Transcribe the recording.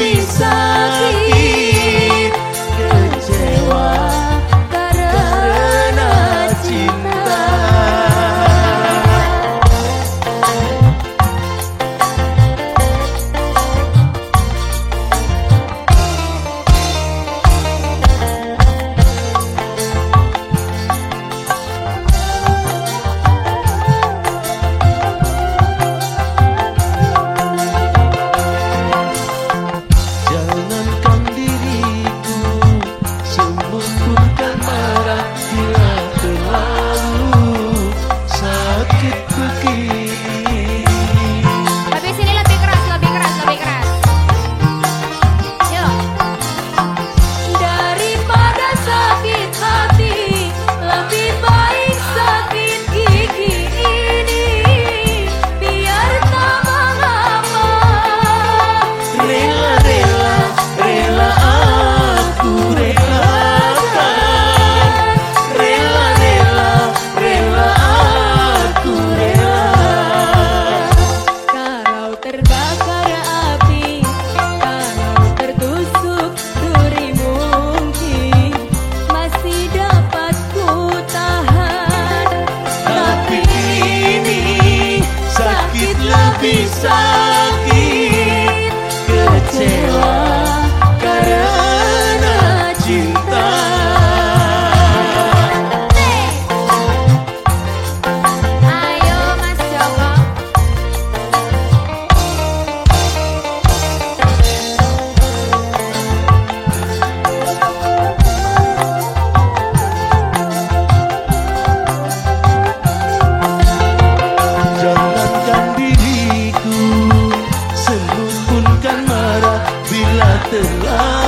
beside happy side. the love.